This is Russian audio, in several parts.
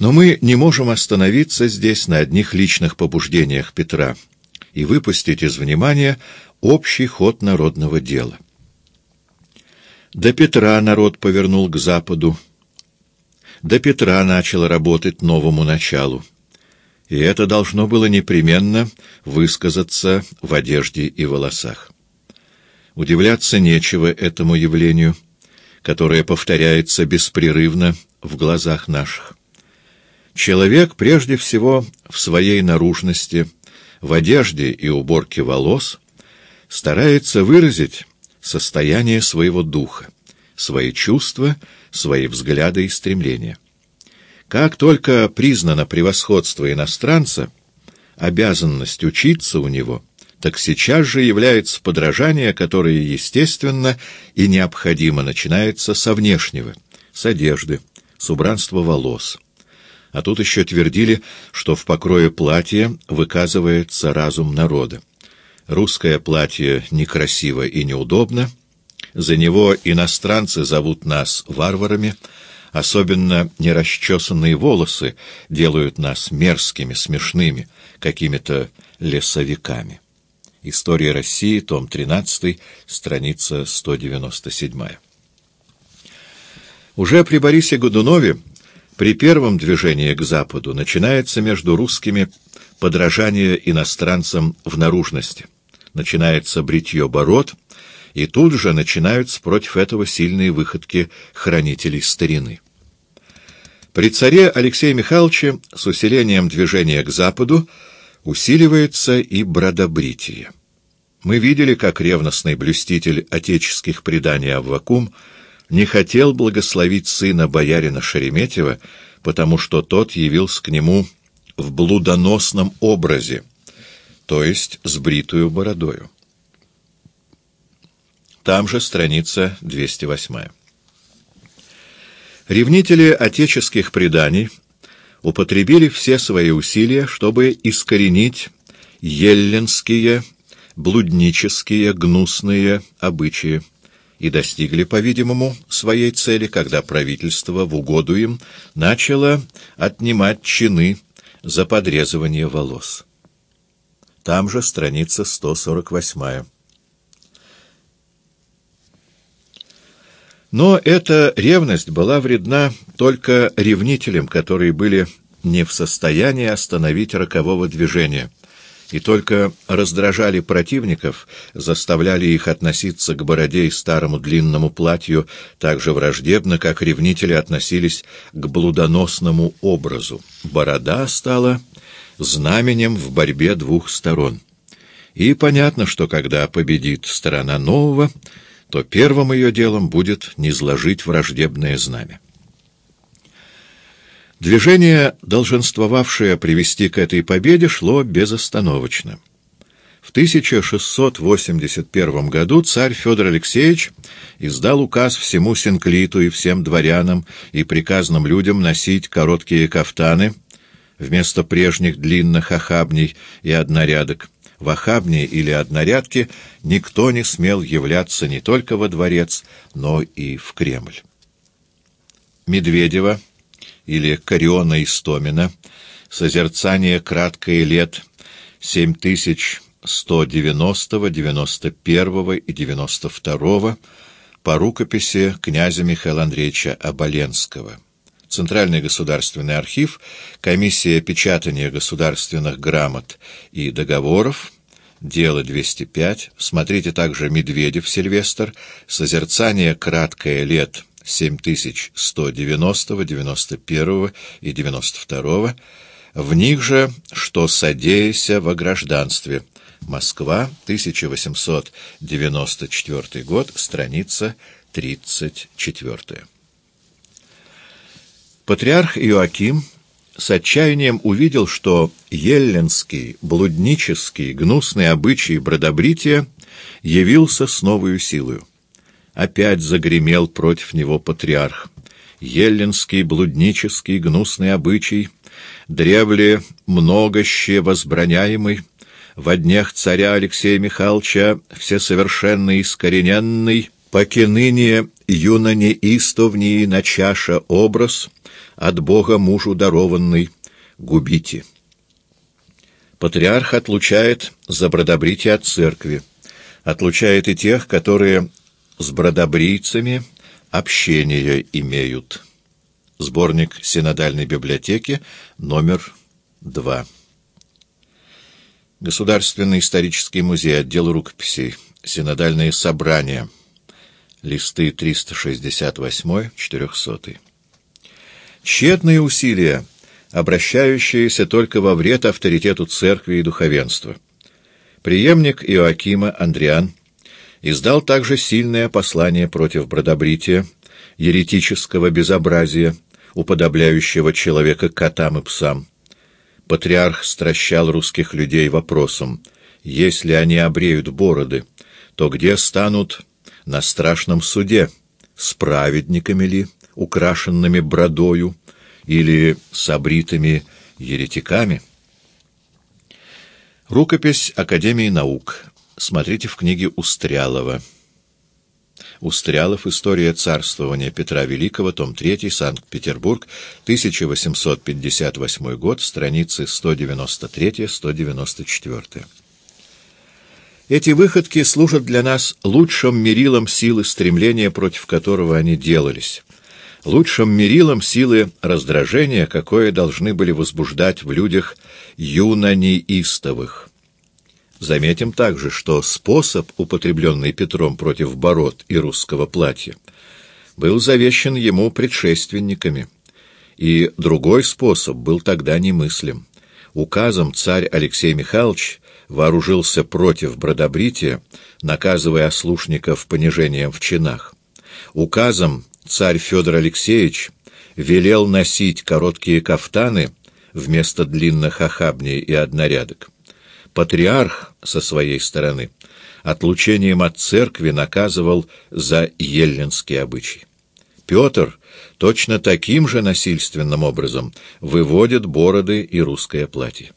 Но мы не можем остановиться здесь на одних личных побуждениях Петра и выпустить из внимания общий ход народного дела. До Петра народ повернул к западу, до Петра начал работать новому началу, и это должно было непременно высказаться в одежде и волосах. Удивляться нечего этому явлению, которое повторяется беспрерывно в глазах наших. Человек прежде всего в своей наружности, в одежде и уборке волос старается выразить состояние своего духа, свои чувства, свои взгляды и стремления. Как только признано превосходство иностранца, обязанность учиться у него, так сейчас же является подражание, которое естественно и необходимо начинается со внешнего, с одежды, с убранства волос. А тут еще твердили, что в покрое платья выказывается разум народа. Русское платье некрасиво и неудобно, за него иностранцы зовут нас варварами, особенно нерасчесанные волосы делают нас мерзкими, смешными, какими-то лесовиками. История России, том 13, страница 197. Уже при Борисе Годунове при первом движении к Западу начинается между русскими подражание иностранцам в наружности. Начинается бритье бород, и тут же начинаются против этого сильные выходки хранителей старины. При царе Алексея Михайловича с усилением движения к Западу усиливается и бродобритие. Мы видели, как ревностный блюститель отеческих преданий Аввакум — не хотел благословить сына боярина Шереметьева, потому что тот явился к нему в блудоносном образе, то есть с бритую бородою. Там же страница 208. Ревнители отеческих преданий употребили все свои усилия, чтобы искоренить еллинские, блуднические, гнусные обычаи и достигли, по-видимому, своей цели, когда правительство в угоду им начало отнимать чины за подрезывание волос. Там же страница 148. Но эта ревность была вредна только ревнителям, которые были не в состоянии остановить рокового движения — и только раздражали противников, заставляли их относиться к бороде и старому длинному платью так же враждебно, как ревнители относились к блудоносному образу. Борода стала знаменем в борьбе двух сторон. И понятно, что когда победит сторона нового, то первым ее делом будет низложить враждебное знамя. Движение, долженствовавшее привести к этой победе, шло безостановочно. В 1681 году царь Федор Алексеевич издал указ всему синклиту и всем дворянам и приказным людям носить короткие кафтаны вместо прежних длинных охабней и однорядок. В охабне или однорядке никто не смел являться не только во дворец, но и в Кремль. Медведева или Кориона Истомина, созерцание краткое лет 7190, 91 и 92 по рукописи князя Михаила Андреевича Оболенского. Центральный государственный архив, комиссия печатания государственных грамот и договоров, дело 205, смотрите также Медведев Сильвестр, созерцание краткое лет 7190, 91 и 92, в них же «Что содеяся во гражданстве». Москва, 1894 год, страница 34. Патриарх Иоаким с отчаянием увидел, что еллинский, блуднический, гнусный обычай бродобрития явился с новою силою опять загремел против него патриарх. Еллинский, блуднический, гнусный обычай, древле многоще возбраняемый, во днях царя Алексея Михайловича всесовершенно искорененный, Поки ныне юно не истовнии на чаша образ, от Бога мужу дарованный, губите. Патриарх отлучает за бродобритие от церкви, отлучает и тех, которые с бродобрийцами общение имеют. Сборник Синодальной библиотеки, номер 2. Государственный исторический музей, отдел рукописей, Синодальные собрания, листы 368-400. Тщетные усилия, обращающиеся только во вред авторитету церкви и духовенства. Приемник Иоакима Андриан издал также сильное послание против бродобрития, еретического безобразия, уподобляющего человека котам и псам. Патриарх стращал русских людей вопросом, если они обреют бороды, то где станут на страшном суде, с праведниками ли, украшенными бродою, или с обритыми еретиками? Рукопись Академии наук. Смотрите в книге Устрялова. Устрялов. История царствования Петра Великого. Том 3. Санкт-Петербург. 1858 год. Страницы 193-194. Эти выходки служат для нас лучшим мерилом силы стремления, против которого они делались лучшим мерилом силы раздражения, какое должны были возбуждать в людях юно-неистовых. Заметим также, что способ, употребленный Петром против бород и русского платья, был завещен ему предшественниками, и другой способ был тогда немыслим. Указом царь Алексей Михайлович вооружился против бродобрития, наказывая ослушников понижением в чинах. Указом царь Федор Алексеевич велел носить короткие кафтаны вместо длинных охабней и однорядок. Патриарх, со своей стороны, отлучением от церкви наказывал за еллинский обычай. Петр точно таким же насильственным образом выводит бороды и русское платье.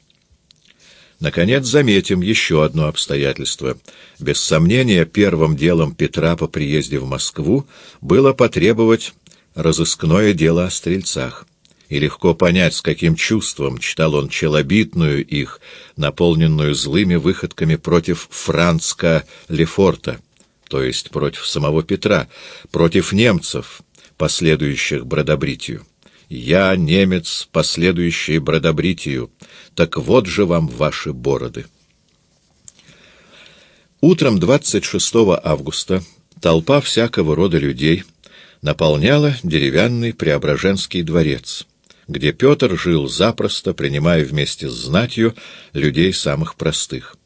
Наконец, заметим еще одно обстоятельство. Без сомнения, первым делом Петра по приезде в Москву было потребовать разыскное дело о стрельцах. И легко понять, с каким чувством читал он челобитную их, наполненную злыми выходками против Францка Лефорта, то есть против самого Петра, против немцев, последующих бродобритию. «Я немец, последующий бродобритию, так вот же вам ваши бороды». Утром 26 августа толпа всякого рода людей наполняла деревянный Преображенский дворец, где Петр жил запросто, принимая вместе с знатью людей самых простых.